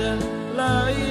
حتى